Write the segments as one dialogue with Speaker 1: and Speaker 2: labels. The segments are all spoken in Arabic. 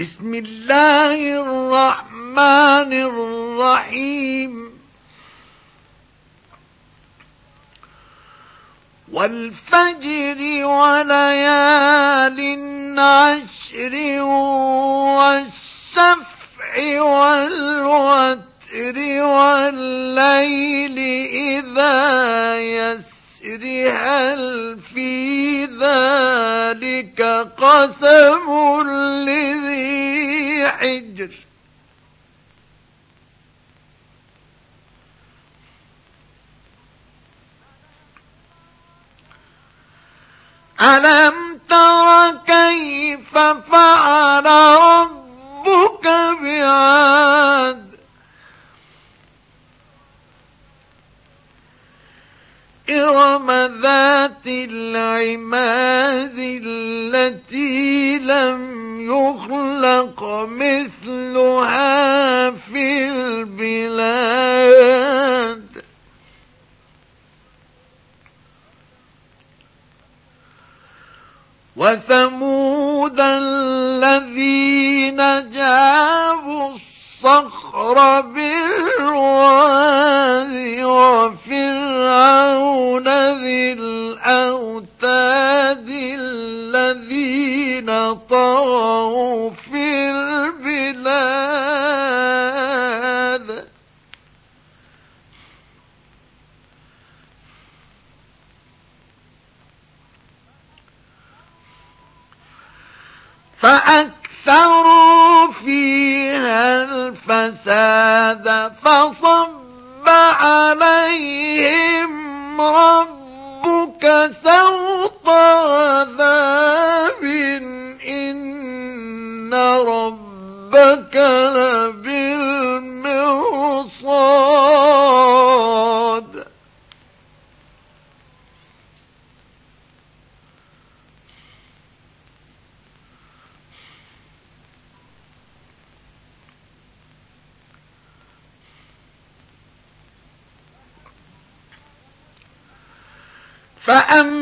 Speaker 1: بسم الله الرحمن الرحيم. والفجر وليال عشر والشفع والوتر والليل إذا يسر. هل في ذلك قسم لذي حجر؟ ألم تر كيف فعل ربك بعاد؟ إرم ذات العماد التي لم يخلق مثلها في البلاد وثمود الذين جابوا الصخر بالوادي وفرعون ذي الأوتاد الذين طغوا في البلاد. فأكثروا فيها الفساد فصب عليهم ربك لبالمرصاد فأما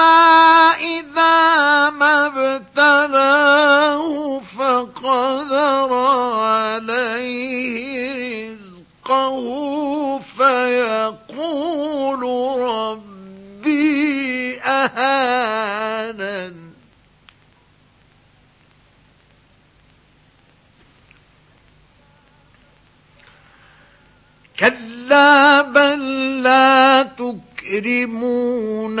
Speaker 1: إذا ما ابتلاه فقدر عليه رزقه فيقول ربي أهانن كلا بل لا تكرمون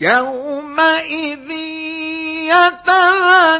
Speaker 1: يومئذ يتذكر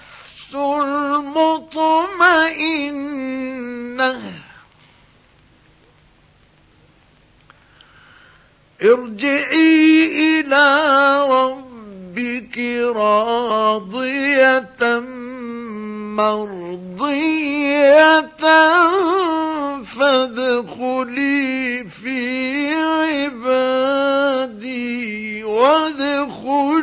Speaker 1: مطمئنة. ارجعي إلى ربك راضية مرضية فادخلي في عبادي وادخلي